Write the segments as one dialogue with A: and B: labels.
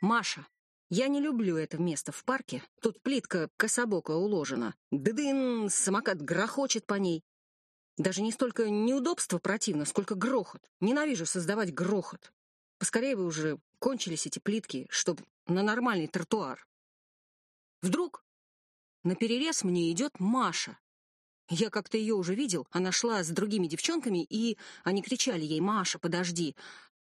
A: Маша, я не люблю это место в парке. Тут плитка кособоко уложена. Дыдын, самокат грохочет по ней. Даже не столько неудобство противно, сколько грохот. Ненавижу создавать грохот. Поскорее бы уже кончились эти плитки, чтобы на нормальный тротуар. Вдруг на перерез мне идет Маша. Я как-то ее уже видел. Она шла с другими девчонками, и они кричали ей «Маша, подожди!»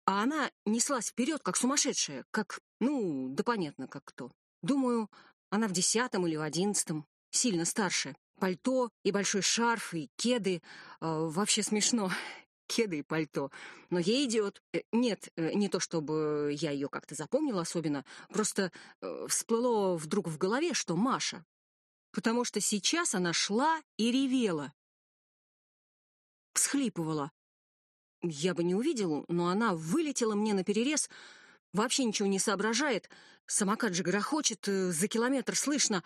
A: А она неслась вперед, как сумасшедшая, как, ну, да понятно, как кто. Думаю, она в десятом или в одиннадцатом, сильно старше пальто и большой шарф, и кеды. Э, вообще смешно. Кеды и пальто. Но ей идет. Э, нет, э, не то чтобы я ее как-то запомнила особенно, просто э, всплыло вдруг в голове, что Маша. Потому что сейчас она шла и ревела. Всхлипывала. Я бы не увидел, но она вылетела мне на перерез, вообще ничего не соображает. Самокат же грохочет, э, за километр слышно.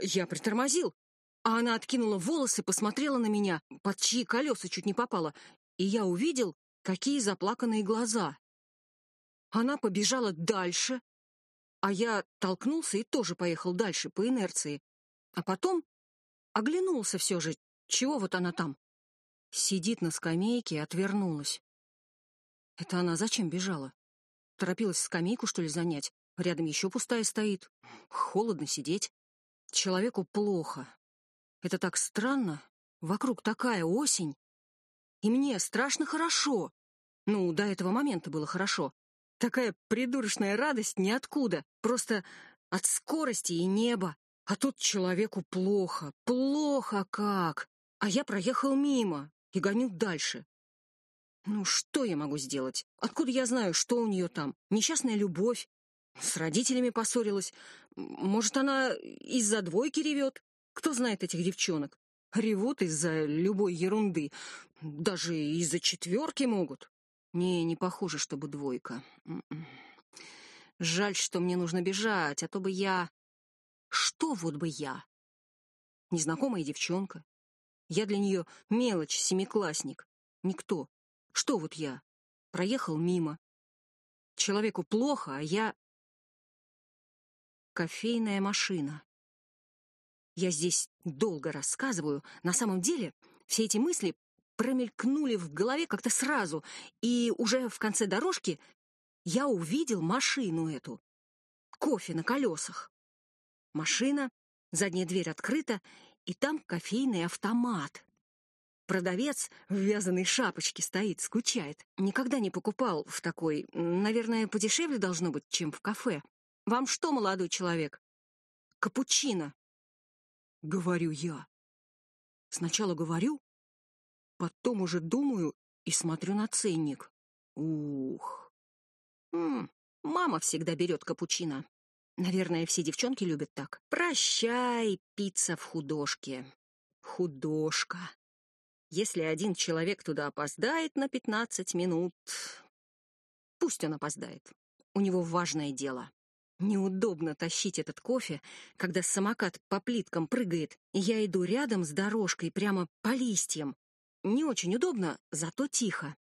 A: Я притормозил, а она откинула волосы, посмотрела на меня, под чьи колеса чуть не попала, и я увидел, какие заплаканные глаза. Она побежала дальше, а я толкнулся и тоже поехал дальше по инерции. А потом оглянулся все же, чего вот она там? Сидит на скамейке и отвернулась. Это она зачем бежала? Торопилась скамейку, что ли, занять? Рядом еще пустая стоит. Холодно сидеть. Человеку плохо, это так странно. Вокруг такая осень. И мне страшно хорошо. Ну, до этого момента было хорошо. Такая придурочная радость ниоткуда. Просто от скорости и неба. А тут человеку плохо. Плохо как. А я проехал мимо и гоню дальше. Ну, что я могу сделать? Откуда я знаю, что у нее там? Несчастная любовь? С родителями поссорилась? Может, она из-за двойки ревет? Кто знает этих девчонок? Ревут из-за любой ерунды. Даже из-за четверки могут. Не, не похоже, чтобы двойка. М-м. Жаль, что мне нужно бежать, а то бы я... Что вот бы я? Незнакомая девчонка. Я для нее мелочь, семиклассник. Никто. Что вот я? Проехал мимо. Человеку плохо, а я... Кофейная машина. Я здесь долго рассказываю. На самом деле все эти мысли промелькнули в голове как-то сразу, и уже в конце дорожки я увидел машину эту. Кофе на колесах. Машина, задняя дверь открыта, и там кофейный автомат. Продавец в вязаной шапочке стоит, скучает. Никогда не покупал в такой. Наверное, подешевле должно быть, чем в кафе. Вам что, молодой человек? Капучино. Говорю я. Сначала говорю, потом уже думаю и смотрю на ценник. Ух. М -м, мама всегда берет капучино. Наверное, все девчонки любят так. Прощай, пицца в художке. Художка. Если один человек туда опоздает на 15 минут, пусть он опоздает. У него важное дело. Неудобно тащить этот кофе, когда самокат по плиткам прыгает, и я иду рядом с дорожкой прямо по листьям. Не очень удобно, зато тихо.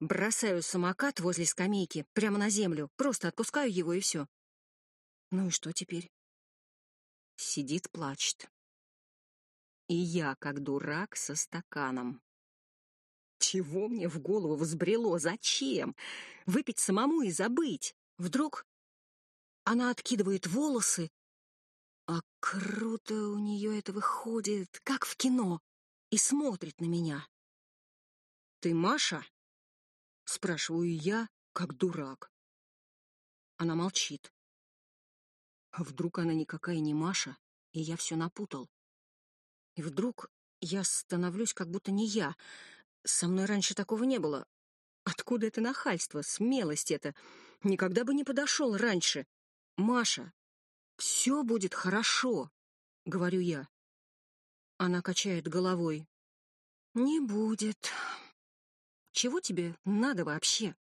A: Бросаю самокат возле скамейки, прямо на землю, просто отпускаю его и все. Ну и что теперь? Сидит, плачет. И я, как дурак, со стаканом. Чего мне в голову взбрело? Зачем? Выпить самому и забыть. Вдруг она откидывает волосы. А круто у нее это выходит, как в кино, и смотрит на меня. «Ты Маша?» — спрашиваю я, как дурак. Она молчит. А вдруг она никакая не Маша, и я все напутал? И вдруг я становлюсь как будто не я. Со мной раньше такого не было. Откуда это нахальство, смелость это? Никогда бы не подошел раньше. «Маша, все будет хорошо», — говорю я. Она качает головой. «Не будет. Чего тебе надо вообще?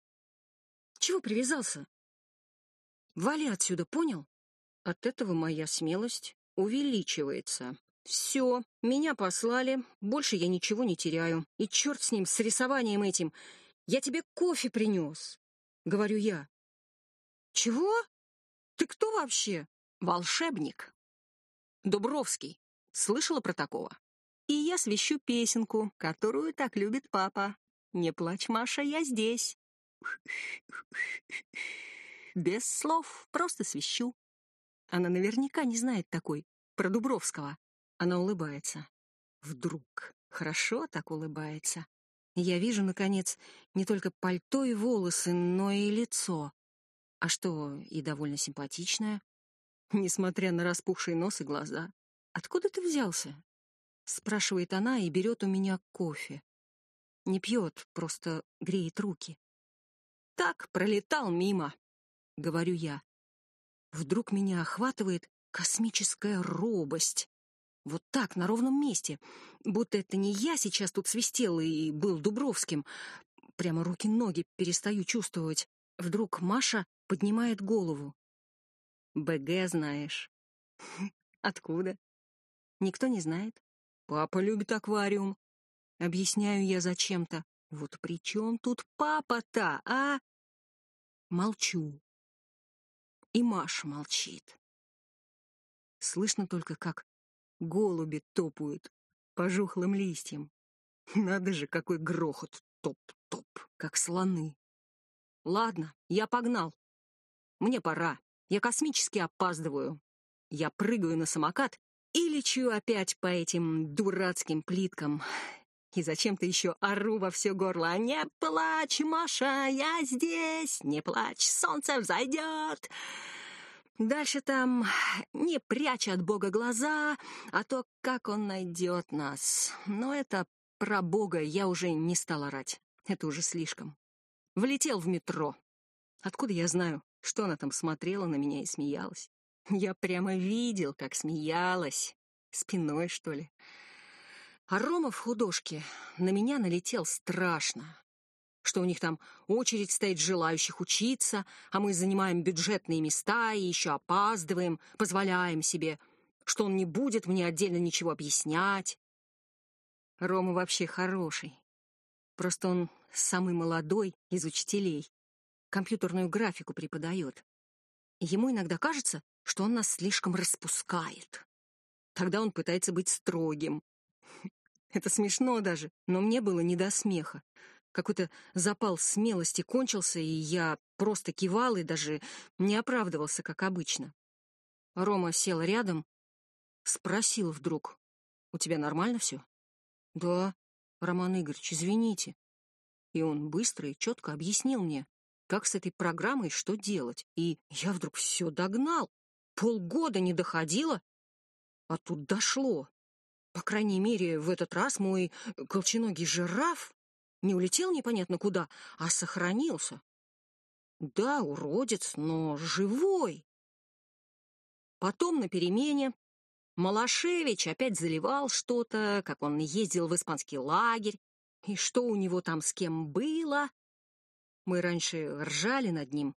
A: Чего привязался? Вали отсюда, понял? От этого моя смелость увеличивается. Все, меня послали, больше я ничего не теряю. И черт с ним, с рисованием этим. Я тебе кофе принес, — говорю я. Чего? Ты кто вообще? Волшебник. Дубровский. Слышала про такого? И я свищу песенку, которую так любит папа. Не плачь, Маша, я здесь. Без слов, просто свищу. Она наверняка не знает такой, про Дубровского. Она улыбается. Вдруг. Хорошо так улыбается. Я вижу, наконец, не только пальто и волосы, но и лицо. А что, и довольно симпатичное. Несмотря на распухший нос и глаза. «Откуда ты взялся?» Спрашивает она и берет у меня кофе. Не пьет, просто греет руки. «Так, пролетал мимо», — говорю я. Вдруг меня охватывает космическая робость. Вот так, на ровном месте. Будто это не я сейчас тут свистел и был Дубровским. Прямо руки-ноги перестаю чувствовать. Вдруг Маша поднимает голову. БГ знаешь. Откуда? Никто не знает. Папа любит аквариум. Объясняю я зачем-то. Вот при чем тут папа-то, а? Молчу. И Маша молчит. Слышно только, как голуби топают по жухлым листьям. Надо же, какой грохот! Топ-топ, как слоны. Ладно, я погнал. Мне пора. Я космически опаздываю. Я прыгаю на самокат и лечу опять по этим дурацким плиткам. И зачем-то еще ору во все горло. «Не плачь, Маша, я здесь! Не плачь, солнце взойдет!» Дальше там не прячь от Бога глаза, а то, как он найдет нас. Но это про Бога я уже не стала орать. Это уже слишком. Влетел в метро. Откуда я знаю, что она там смотрела на меня и смеялась? Я прямо видел, как смеялась. Спиной, что ли? А Рома в художке на меня налетел страшно что у них там очередь стоит желающих учиться, а мы занимаем бюджетные места и еще опаздываем, позволяем себе, что он не будет мне отдельно ничего объяснять. Рома вообще хороший. Просто он самый молодой из учителей. Компьютерную графику преподает. ему иногда кажется, что он нас слишком распускает. Тогда он пытается быть строгим. Это смешно даже, но мне было не до смеха. Какой-то запал смелости кончился, и я просто кивал и даже не оправдывался, как обычно. Рома сел рядом, спросил вдруг, «У тебя нормально все?» «Да, Роман Игоревич, извините». И он быстро и четко объяснил мне, как с этой программой что делать. И я вдруг все догнал. Полгода не доходило, а тут дошло. По крайней мере, в этот раз мой колченогий жираф не улетел непонятно куда, а сохранился. Да, уродец, но живой. Потом на перемене Малашевич опять заливал что-то, как он ездил в испанский лагерь, и что у него там с кем было. Мы раньше ржали над ним,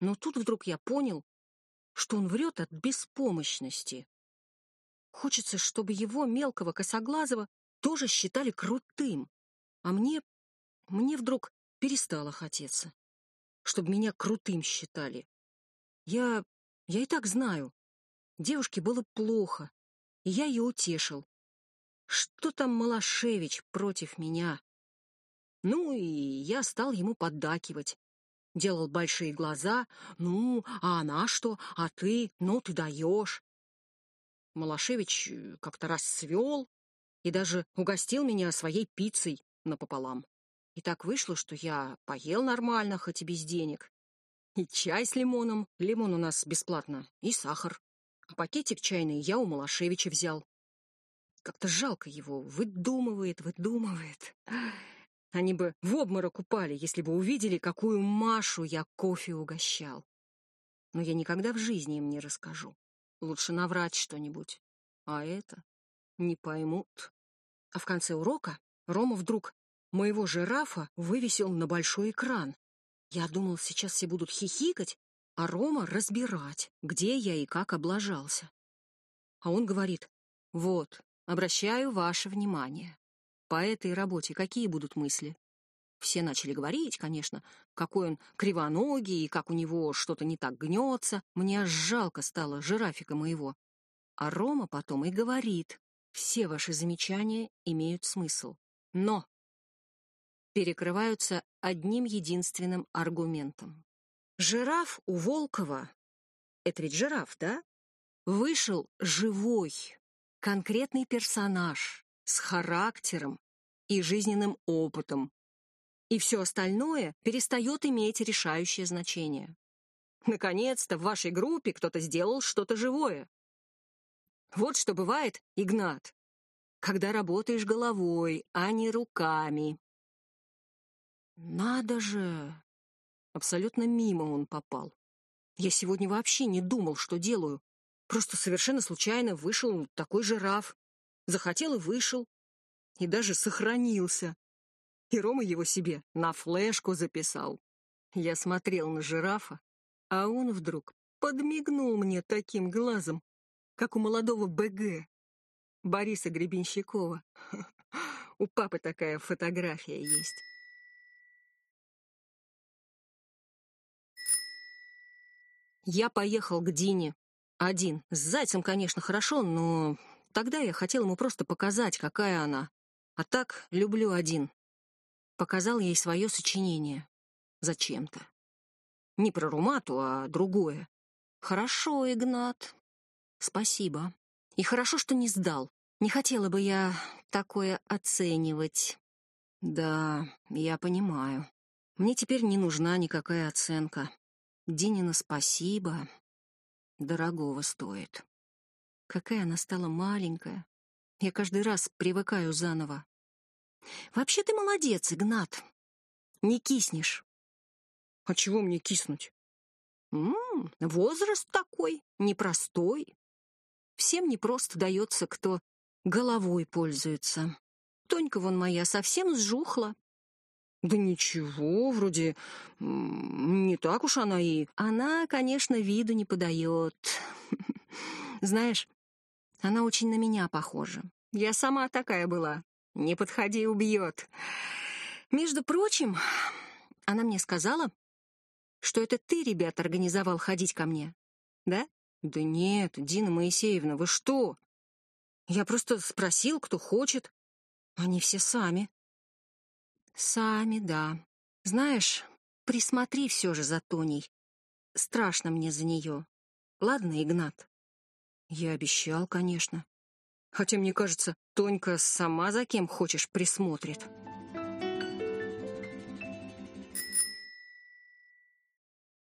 A: но тут вдруг я понял, что он врет от беспомощности. Хочется, чтобы его мелкого косоглазого тоже считали крутым. А мне... мне вдруг перестало хотеться. Чтобы меня крутым считали. Я... я и так знаю. Девушке было плохо, и я ее утешил. Что там Малашевич против меня? Ну, и я стал ему поддакивать. Делал большие глаза. Ну, а она что? А ты? Ну, ты даешь. Малашевич э, как-то расцвел и даже угостил меня своей пиццей напополам. И так вышло, что я поел нормально, хоть и без денег. И чай с лимоном, лимон у нас бесплатно, и сахар. А пакетик чайный я у Малашевича взял. Как-то жалко его, выдумывает, выдумывает. Они бы в обморок упали, если бы увидели, какую Машу я кофе угощал. Но я никогда в жизни им не расскажу. Лучше наврать что-нибудь. А это не поймут. А в конце урока Рома вдруг моего жирафа вывесил на большой экран. Я думал, сейчас все будут хихикать, а Рома разбирать, где я и как облажался. А он говорит, вот, обращаю ваше внимание. По этой работе какие будут мысли? Все начали говорить, конечно, какой он кривоногий и как у него что-то не так гнется. Мне аж жалко стало жирафика моего. А Рома потом и говорит, все ваши замечания имеют смысл. Но перекрываются одним единственным аргументом. Жираф у Волкова, это ведь жираф, да? Вышел живой, конкретный персонаж с характером и жизненным опытом. И все остальное перестает иметь решающее значение. Наконец-то в вашей группе кто-то сделал что-то живое. Вот что бывает, Игнат, когда работаешь головой, а не руками. Надо же! Абсолютно мимо он попал. Я сегодня вообще не думал, что делаю. Просто совершенно случайно вышел такой жираф. Захотел и вышел. И даже сохранился. И Рома его себе на флешку записал. Я смотрел на жирафа, а он вдруг подмигнул мне таким глазом, как у молодого БГ, Бориса Гребенщикова. У папы такая фотография есть. Я поехал к Дине. Один. С Зайцем, конечно, хорошо, но тогда я хотел ему просто показать, какая она. А так люблю один. Показал ей свое сочинение. Зачем-то. Не про Румату, а другое. Хорошо, Игнат. Спасибо. И хорошо, что не сдал. Не хотела бы я такое оценивать. Да, я понимаю. Мне теперь не нужна никакая оценка. Динина спасибо. Дорогого стоит. Какая она стала маленькая. Я каждый раз привыкаю заново. Вообще ты молодец, Игнат. Не киснешь. А чего мне киснуть? М -м, возраст такой, непростой. Всем непросто дается, кто головой пользуется. Тонька вон моя совсем сжухла, да ничего, вроде не так уж она и... Она, конечно, виду не подает. Знаешь, она очень на меня похожа. Я сама такая была. Не подходи, убьет. Между прочим, она мне сказала, что это ты, ребят, организовал ходить ко мне. Да? Да нет, Дина Моисеевна, вы что? Я просто спросил, кто хочет. Они все сами. Сами, да. Знаешь, присмотри все же за Тоней. Страшно мне за нее. Ладно, Игнат? Я обещал, конечно. Хотя, мне кажется, Тонька сама за кем хочешь присмотрит.